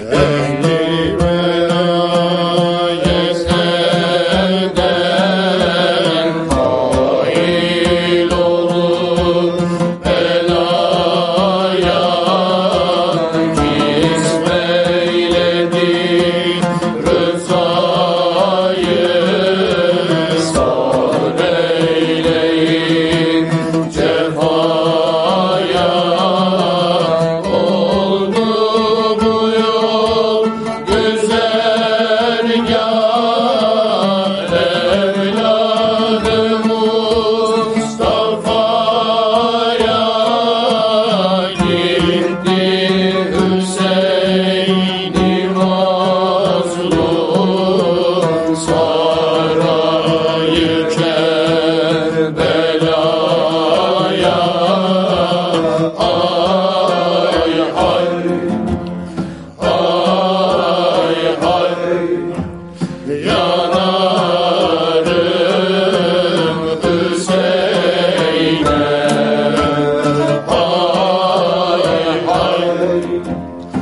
Yeah. Ay